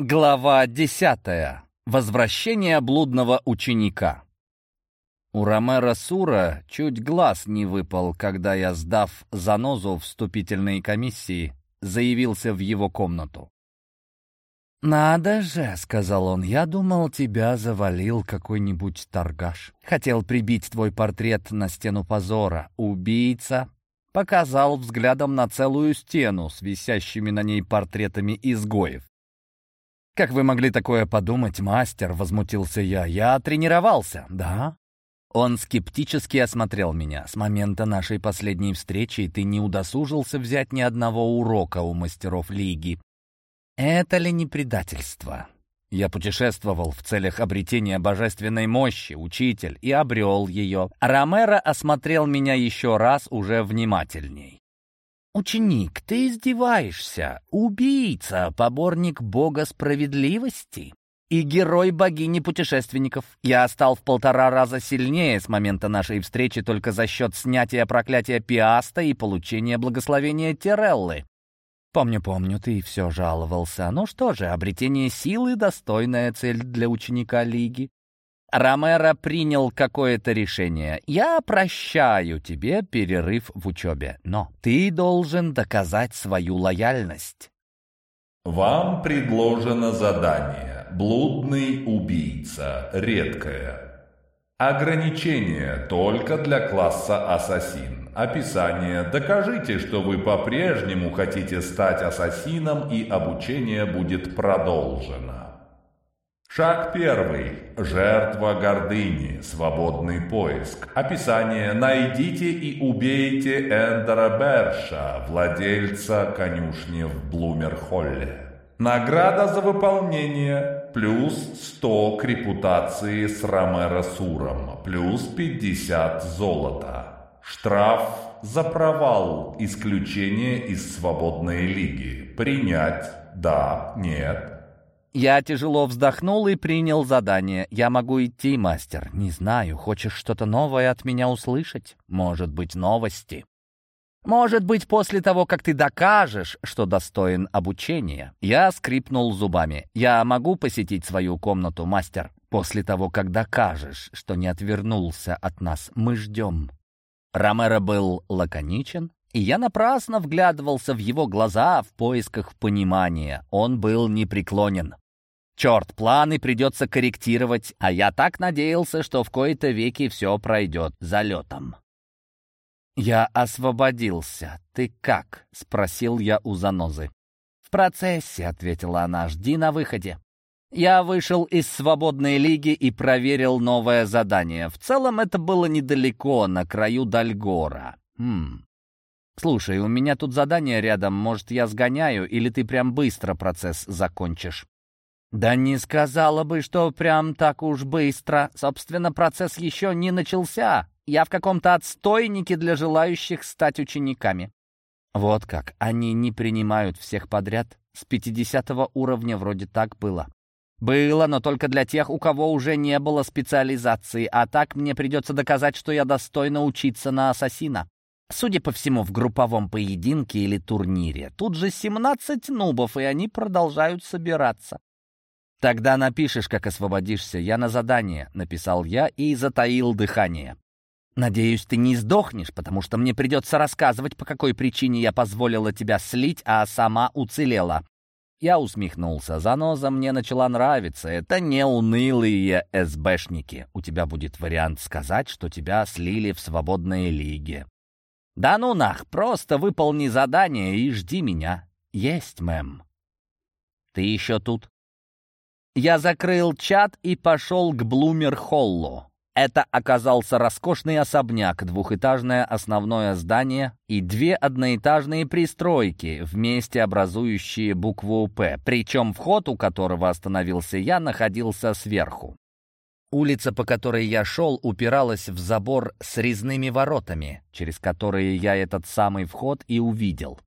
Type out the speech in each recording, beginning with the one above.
Глава десятая. Возвращение блудного ученика. У Ромера Сура чуть глаз не выпал, когда я, сдав занозу вступительной комиссии, заявился в его комнату. «Надо же», — сказал он, — «я думал, тебя завалил какой-нибудь торгаш. Хотел прибить твой портрет на стену позора. Убийца показал взглядом на целую стену с висящими на ней портретами изгоев. «Как вы могли такое подумать, мастер?» — возмутился я. «Я тренировался». «Да?» Он скептически осмотрел меня. «С момента нашей последней встречи ты не удосужился взять ни одного урока у мастеров лиги. Это ли не предательство?» Я путешествовал в целях обретения божественной мощи, учитель, и обрел ее. Ромеро осмотрел меня еще раз уже внимательней. «Ученик, ты издеваешься! Убийца, поборник бога справедливости!» и герой богини путешественников. Я стал в полтора раза сильнее с момента нашей встречи только за счет снятия проклятия Пиаста и получения благословения Тереллы. Помню, помню, ты все жаловался. Ну что же, обретение силы — достойная цель для ученика Лиги. Ромеро принял какое-то решение. «Я прощаю тебе перерыв в учебе, но ты должен доказать свою лояльность». Вам предложено задание «Блудный убийца. Редкое». Ограничение только для класса «Ассасин». Описание «Докажите, что вы по-прежнему хотите стать ассасином и обучение будет продолжено». Шаг первый. Жертва гордыни. Свободный поиск. Описание. Найдите и убейте Эндера Берша, владельца конюшни в Блумерхолле. Награда за выполнение. Плюс 100 к репутации с Ромеро Суром. Плюс 50 золота. Штраф за провал. Исключение из свободной лиги. Принять. Да. Нет. Я тяжело вздохнул и принял задание. «Я могу идти, мастер. Не знаю, хочешь что-то новое от меня услышать? Может быть, новости?» «Может быть, после того, как ты докажешь, что достоин обучения?» Я скрипнул зубами. «Я могу посетить свою комнату, мастер? После того, как докажешь, что не отвернулся от нас, мы ждем». Ромеро был лаконичен, и я напрасно вглядывался в его глаза в поисках понимания. Он был непреклонен. Черт, планы придется корректировать, а я так надеялся, что в кои-то веки все пройдет залетом. «Я освободился. Ты как?» — спросил я у занозы. «В процессе», — ответила она, — «жди на выходе». Я вышел из свободной лиги и проверил новое задание. В целом это было недалеко, на краю Дальгора. Хм, «Слушай, у меня тут задание рядом, может, я сгоняю, или ты прям быстро процесс закончишь?» «Да не сказала бы, что прям так уж быстро. Собственно, процесс еще не начался. Я в каком-то отстойнике для желающих стать учениками». «Вот как, они не принимают всех подряд? С 50 уровня вроде так было». «Было, но только для тех, у кого уже не было специализации, а так мне придется доказать, что я достойна учиться на ассасина». Судя по всему, в групповом поединке или турнире. Тут же 17 нубов, и они продолжают собираться. «Тогда напишешь, как освободишься. Я на задание», — написал я и затаил дыхание. «Надеюсь, ты не сдохнешь, потому что мне придется рассказывать, по какой причине я позволила тебя слить, а сама уцелела». Я усмехнулся. Заноза мне начала нравиться. Это не унылые СБшники. У тебя будет вариант сказать, что тебя слили в свободной лиге. «Да ну нах, просто выполни задание и жди меня». «Есть, мэм». «Ты еще тут?» Я закрыл чат и пошел к Блумер-Холлу. Это оказался роскошный особняк, двухэтажное основное здание и две одноэтажные пристройки, вместе образующие букву «П», причем вход, у которого остановился я, находился сверху. Улица, по которой я шел, упиралась в забор с резными воротами, через которые я этот самый вход и увидел.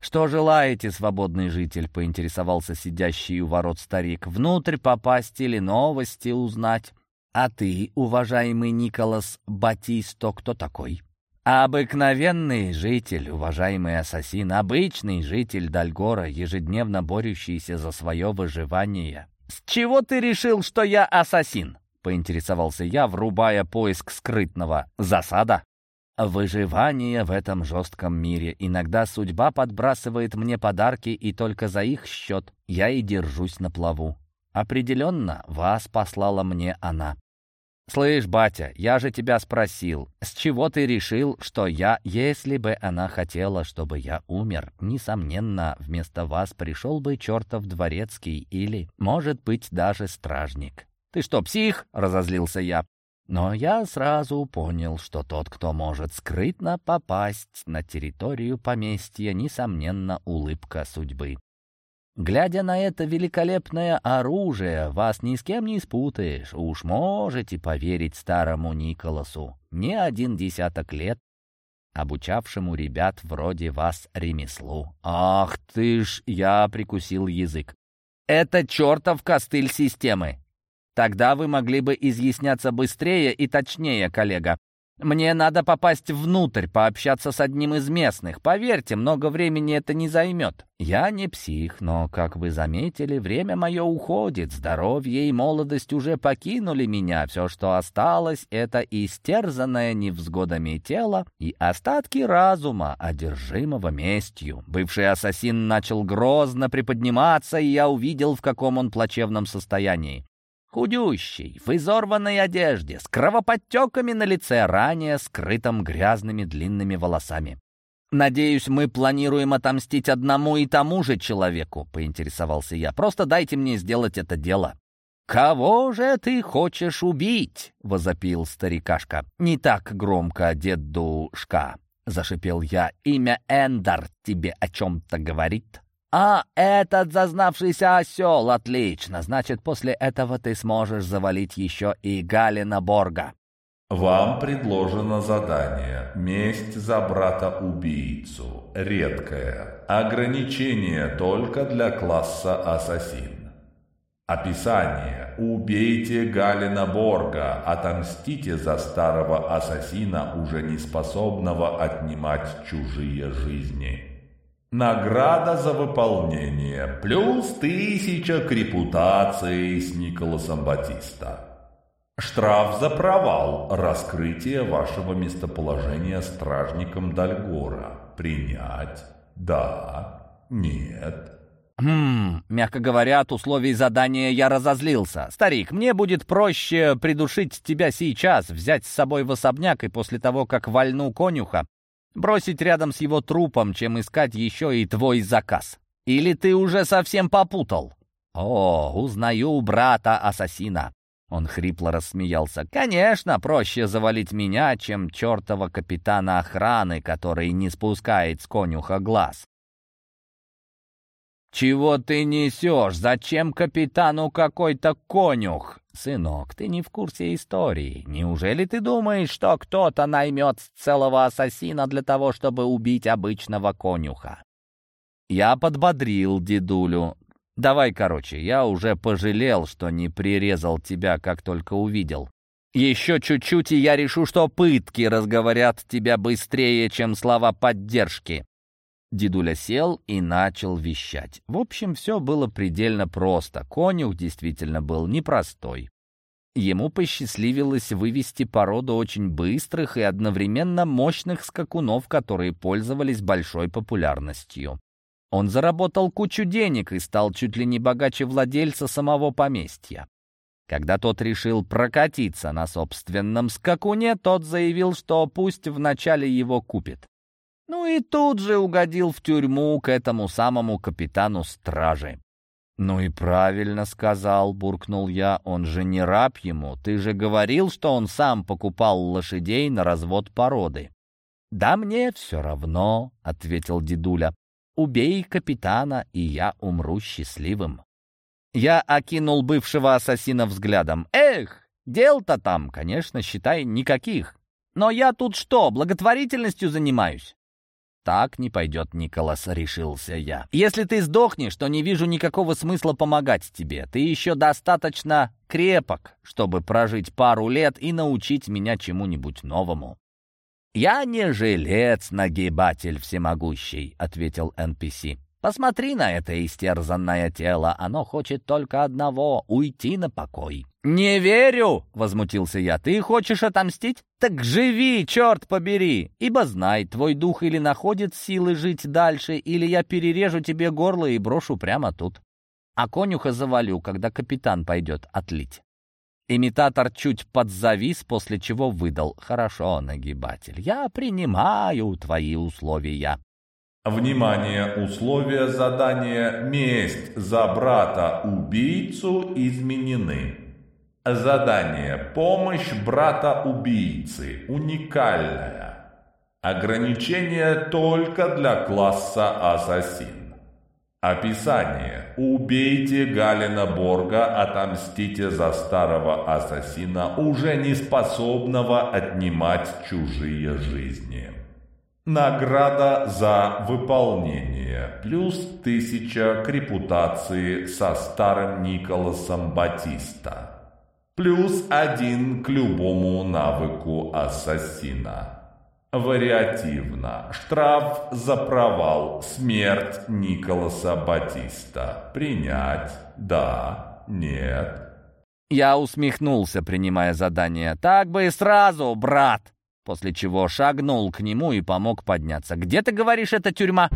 «Что желаете, свободный житель?» — поинтересовался сидящий у ворот старик. «Внутрь попасть или новости узнать?» «А ты, уважаемый Николас Батисто, кто такой?» Обыкновенный житель, уважаемый ассасин, обычный житель Дальгора, ежедневно борющийся за свое выживание. «С чего ты решил, что я ассасин?» — поинтересовался я, врубая поиск скрытного. «Засада?» Выживание в этом жестком мире. Иногда судьба подбрасывает мне подарки, и только за их счет я и держусь на плаву. Определенно, вас послала мне она. «Слышь, батя, я же тебя спросил, с чего ты решил, что я, если бы она хотела, чтобы я умер, несомненно, вместо вас пришел бы чертов дворецкий или, может быть, даже стражник?» «Ты что, псих?» — разозлился я. Но я сразу понял, что тот, кто может скрытно попасть на территорию поместья, несомненно, улыбка судьбы. Глядя на это великолепное оружие, вас ни с кем не спутаешь. Уж можете поверить старому Николасу. Не один десяток лет, обучавшему ребят вроде вас ремеслу. Ах ты ж, я прикусил язык. Это чертов костыль системы. Тогда вы могли бы изъясняться быстрее и точнее, коллега. Мне надо попасть внутрь, пообщаться с одним из местных. Поверьте, много времени это не займет. Я не псих, но, как вы заметили, время мое уходит. Здоровье и молодость уже покинули меня. Все, что осталось, это истерзанное невзгодами тело и остатки разума, одержимого местью. Бывший ассасин начал грозно приподниматься, и я увидел, в каком он плачевном состоянии. Худющий, в изорванной одежде, с кровоподтеками на лице, ранее скрытым грязными длинными волосами. «Надеюсь, мы планируем отомстить одному и тому же человеку», — поинтересовался я. «Просто дайте мне сделать это дело». «Кого же ты хочешь убить?» — возопил старикашка. «Не так громко, дедушка», — зашипел я. «Имя Эндар тебе о чем-то говорит?» «А, этот зазнавшийся осел! Отлично! Значит, после этого ты сможешь завалить еще и Галина Борга». Вам предложено задание «Месть за брата-убийцу». Редкое. Ограничение только для класса «Ассасин». Описание. Убейте Галина Борга, отомстите за старого ассасина, уже не способного отнимать чужие жизни. Награда за выполнение. Плюс тысяча к репутации с Николасом Батиста. Штраф за провал. Раскрытие вашего местоположения стражником Дальгора. Принять? Да? Нет? «Хм, мягко говоря, от условий задания я разозлился. Старик, мне будет проще придушить тебя сейчас, взять с собой в особняк и после того, как вольну конюха, Бросить рядом с его трупом, чем искать еще и твой заказ. Или ты уже совсем попутал? О, узнаю брата-ассасина. Он хрипло рассмеялся. «Конечно, проще завалить меня, чем чертова капитана охраны, который не спускает с конюха глаз». «Чего ты несешь? Зачем капитану какой-то конюх?» «Сынок, ты не в курсе истории. Неужели ты думаешь, что кто-то наймет целого ассасина для того, чтобы убить обычного конюха?» Я подбодрил дедулю. «Давай, короче, я уже пожалел, что не прирезал тебя, как только увидел. Еще чуть-чуть, и я решу, что пытки разговорят тебя быстрее, чем слова поддержки. Дедуля сел и начал вещать. В общем, все было предельно просто. Конюх действительно был непростой. Ему посчастливилось вывести породу очень быстрых и одновременно мощных скакунов, которые пользовались большой популярностью. Он заработал кучу денег и стал чуть ли не богаче владельца самого поместья. Когда тот решил прокатиться на собственном скакуне, тот заявил, что пусть вначале его купит. Ну и тут же угодил в тюрьму к этому самому капитану стражи. «Ну и правильно сказал», — буркнул я, — «он же не раб ему. Ты же говорил, что он сам покупал лошадей на развод породы». «Да мне все равно», — ответил дедуля. «Убей капитана, и я умру счастливым». Я окинул бывшего ассасина взглядом. «Эх, дел-то там, конечно, считай, никаких. Но я тут что, благотворительностью занимаюсь?» «Так не пойдет, Николас», — решился я. «Если ты сдохнешь, то не вижу никакого смысла помогать тебе. Ты еще достаточно крепок, чтобы прожить пару лет и научить меня чему-нибудь новому». «Я не жилец, нагибатель всемогущий», — ответил NPC. «Посмотри на это истерзанное тело, оно хочет только одного — уйти на покой». «Не верю!» — возмутился я. «Ты хочешь отомстить? Так живи, черт побери! Ибо знай, твой дух или находит силы жить дальше, или я перережу тебе горло и брошу прямо тут. А конюха завалю, когда капитан пойдет отлить». Имитатор чуть подзавис, после чего выдал. «Хорошо, нагибатель, я принимаю твои условия». Внимание! Условия задания «Месть за брата-убийцу» изменены. Задание «Помощь брата-убийцы» уникальное. Ограничение только для класса «Ассасин». Описание. Убейте Галина Борга, отомстите за старого ассасина, уже не способного отнимать чужие жизни. Награда за выполнение. Плюс тысяча к репутации со старым Николасом Батиста. Плюс один к любому навыку ассасина. Вариативно. Штраф за провал. Смерть Николаса Батиста. Принять. Да. Нет. Я усмехнулся, принимая задание. «Так бы и сразу, брат!» После чего шагнул к нему и помог подняться. «Где, ты говоришь, это тюрьма?»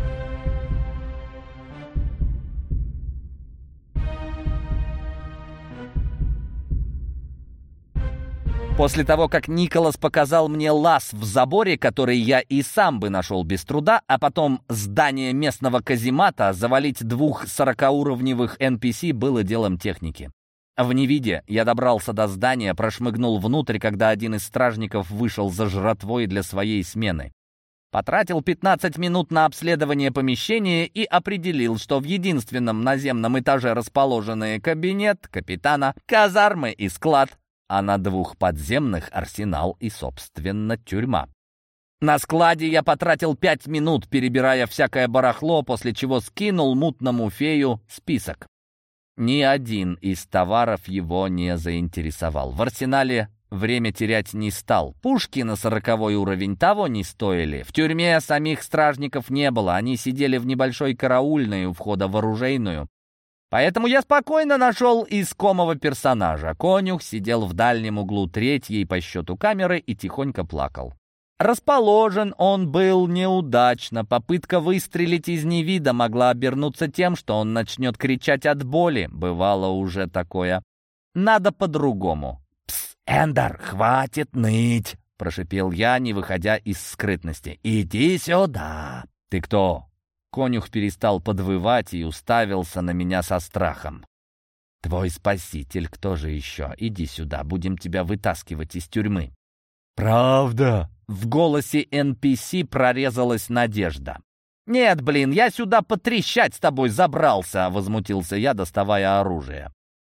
После того, как Николас показал мне лаз в заборе, который я и сам бы нашел без труда, а потом здание местного каземата, завалить двух сорокауровневых NPC было делом техники. В невиде я добрался до здания, прошмыгнул внутрь, когда один из стражников вышел за жратвой для своей смены. Потратил 15 минут на обследование помещения и определил, что в единственном наземном этаже расположены кабинет капитана, казармы и склад, а на двух подземных арсенал и, собственно, тюрьма. На складе я потратил пять минут, перебирая всякое барахло, после чего скинул мутному фею список. Ни один из товаров его не заинтересовал. В арсенале время терять не стал. Пушки на сороковой уровень того не стоили. В тюрьме самих стражников не было. Они сидели в небольшой караульной у входа в оружейную. Поэтому я спокойно нашел искомого персонажа. Конюх сидел в дальнем углу третьей по счету камеры и тихонько плакал. Расположен он был неудачно. Попытка выстрелить из невида могла обернуться тем, что он начнет кричать от боли. Бывало уже такое. Надо по-другому. «Пс, Эндер, хватит ныть!» — прошипел я, не выходя из скрытности. «Иди сюда!» «Ты кто?» Конюх перестал подвывать и уставился на меня со страхом. «Твой спаситель, кто же еще? Иди сюда, будем тебя вытаскивать из тюрьмы». «Правда?» В голосе NPC прорезалась надежда. «Нет, блин, я сюда потрещать с тобой забрался!» — возмутился я, доставая оружие.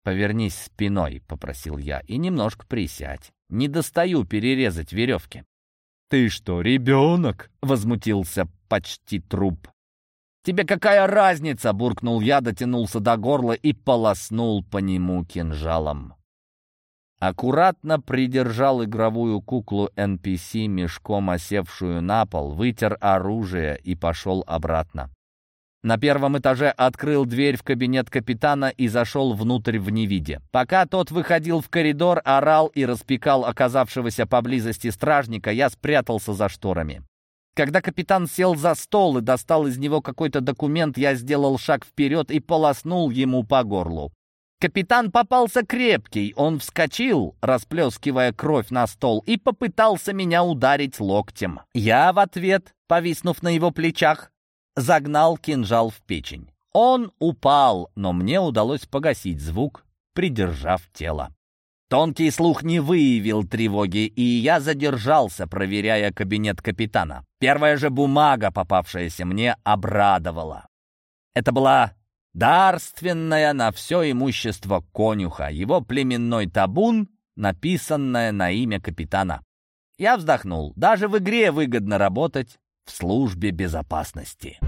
«Повернись спиной», — попросил я, — «и немножко присядь. Не достаю перерезать веревки». «Ты что, ребенок?» — возмутился почти труп. «Тебе какая разница?» — буркнул я, дотянулся до горла и полоснул по нему кинжалом. Аккуратно придержал игровую куклу NPC, мешком осевшую на пол, вытер оружие и пошел обратно. На первом этаже открыл дверь в кабинет капитана и зашел внутрь в невиде. Пока тот выходил в коридор, орал и распекал оказавшегося поблизости стражника, я спрятался за шторами. Когда капитан сел за стол и достал из него какой-то документ, я сделал шаг вперед и полоснул ему по горлу. Капитан попался крепкий, он вскочил, расплескивая кровь на стол, и попытался меня ударить локтем. Я в ответ, повиснув на его плечах, загнал кинжал в печень. Он упал, но мне удалось погасить звук, придержав тело. Тонкий слух не выявил тревоги, и я задержался, проверяя кабинет капитана. Первая же бумага, попавшаяся мне, обрадовала. Это была дарственная на все имущество конюха, его племенной табун, написанное на имя капитана. Я вздохнул. Даже в игре выгодно работать в службе безопасности.